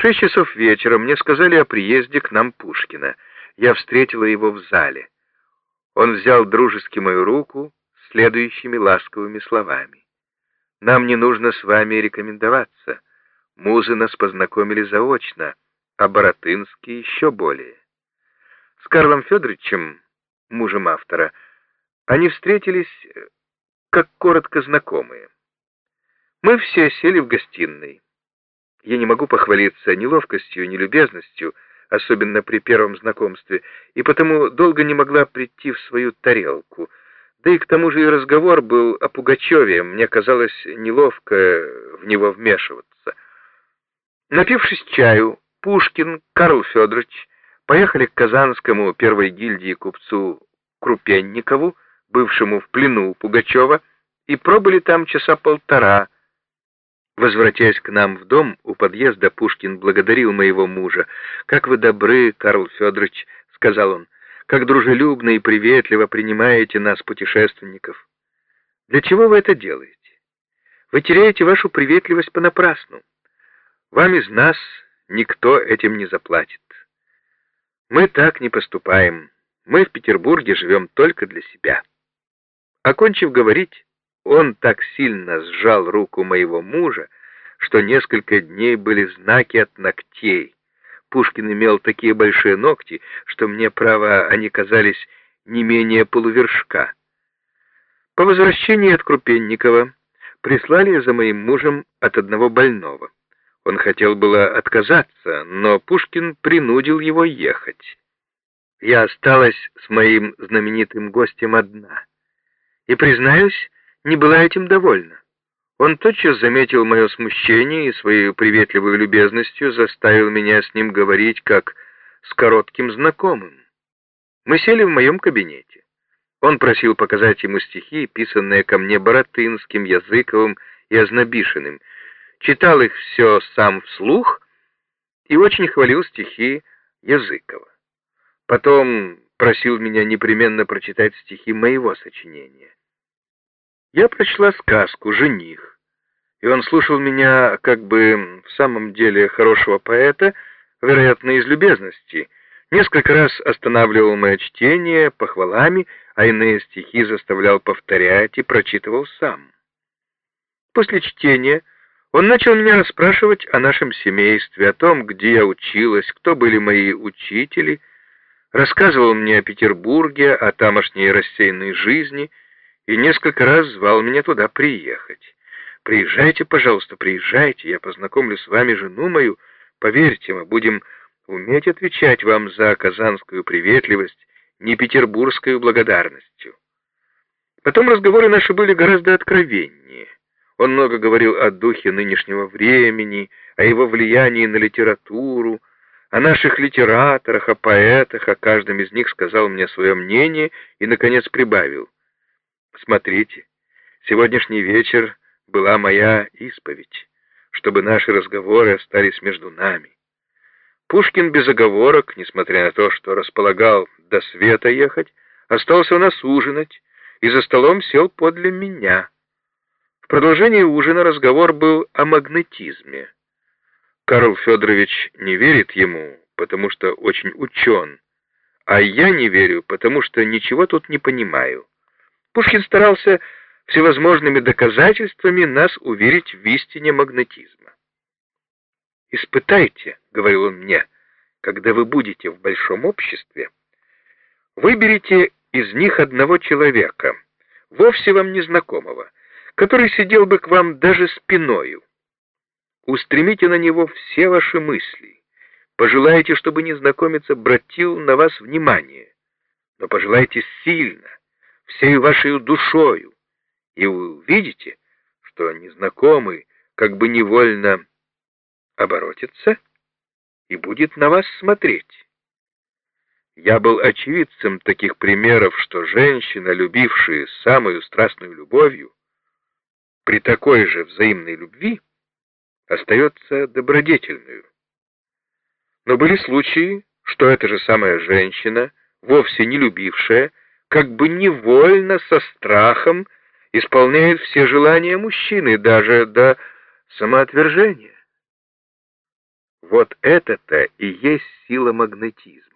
Шесть часов вечера мне сказали о приезде к нам Пушкина. Я встретила его в зале. Он взял дружески мою руку следующими ласковыми словами. «Нам не нужно с вами рекомендоваться. Музы нас познакомили заочно, а Боротынский еще более». С Карлом Федоровичем, мужем автора, они встретились э, как коротко знакомые. Мы все сели в гостиной. Я не могу похвалиться ни ловкостью, ни любезностью, особенно при первом знакомстве, и потому долго не могла прийти в свою тарелку. Да и к тому же и разговор был о Пугачеве, мне казалось неловко в него вмешиваться. Напившись чаю, Пушкин, Карл Федорович поехали к Казанскому первой гильдии купцу Крупенникову, бывшему в плену Пугачева, и пробыли там часа полтора. Возвратясь к нам в дом, у подъезда Пушкин благодарил моего мужа. «Как вы добры, Карл Федорович», — сказал он, — «как дружелюбно и приветливо принимаете нас, путешественников. Для чего вы это делаете? Вы теряете вашу приветливость понапрасну. Вам из нас никто этим не заплатит. Мы так не поступаем. Мы в Петербурге живем только для себя». Окончив говорить, он так сильно сжал руку моего мужа, что несколько дней были знаки от ногтей. Пушкин имел такие большие ногти, что мне, право, они казались не менее полувершка. По возвращении от Крупенникова прислали за моим мужем от одного больного. Он хотел было отказаться, но Пушкин принудил его ехать. Я осталась с моим знаменитым гостем одна. И, признаюсь, не была этим довольна. Он тотчас заметил мое смущение и своей приветливой любезностью заставил меня с ним говорить как с коротким знакомым. Мы сели в моем кабинете. Он просил показать ему стихи, писанные ко мне Боротынским, Языковым и Ознобишиным. Читал их все сам вслух и очень хвалил стихи Языкова. Потом просил меня непременно прочитать стихи моего сочинения. Я прочла сказку «Жених», и он слушал меня как бы в самом деле хорошего поэта, вероятно, из любезности. Несколько раз останавливал мое чтение похвалами, а иные стихи заставлял повторять и прочитывал сам. После чтения он начал меня расспрашивать о нашем семействе, о том, где я училась, кто были мои учители, рассказывал мне о Петербурге, о тамошней рассеянной жизни — и несколько раз звал меня туда приехать. Приезжайте, пожалуйста, приезжайте, я познакомлю с вами жену мою. Поверьте, мы будем уметь отвечать вам за казанскую приветливость, не петербургскую благодарностью. Потом разговоры наши были гораздо откровеннее. Он много говорил о духе нынешнего времени, о его влиянии на литературу, о наших литераторах, о поэтах, о каждом из них сказал мне свое мнение и, наконец, прибавил — Смотрите, сегодняшний вечер была моя исповедь, чтобы наши разговоры остались между нами. Пушкин без оговорок, несмотря на то, что располагал до света ехать, остался у нас ужинать и за столом сел подле меня. В продолжении ужина разговор был о магнетизме. Карл Федорович не верит ему, потому что очень учен, а я не верю, потому что ничего тут не понимаю. Пушкин старался всевозможными доказательствами нас уверить в истине магнетизма. «Испытайте», — говорил он мне, — «когда вы будете в большом обществе, выберите из них одного человека, вовсе вам незнакомого, который сидел бы к вам даже спиною. Устремите на него все ваши мысли, пожелайте, чтобы незнакомец обратил на вас внимание, но пожелайте сильно, всей вашей душою, и вы увидите, что незнакомый как бы невольно оборотится и будет на вас смотреть. Я был очевидцем таких примеров, что женщина, любившая самую страстную любовью, при такой же взаимной любви остается добродетельную. Но были случаи, что эта же самая женщина, вовсе не любившая, как бы невольно, со страхом, исполняет все желания мужчины, даже до самоотвержения. Вот это-то и есть сила магнетизма.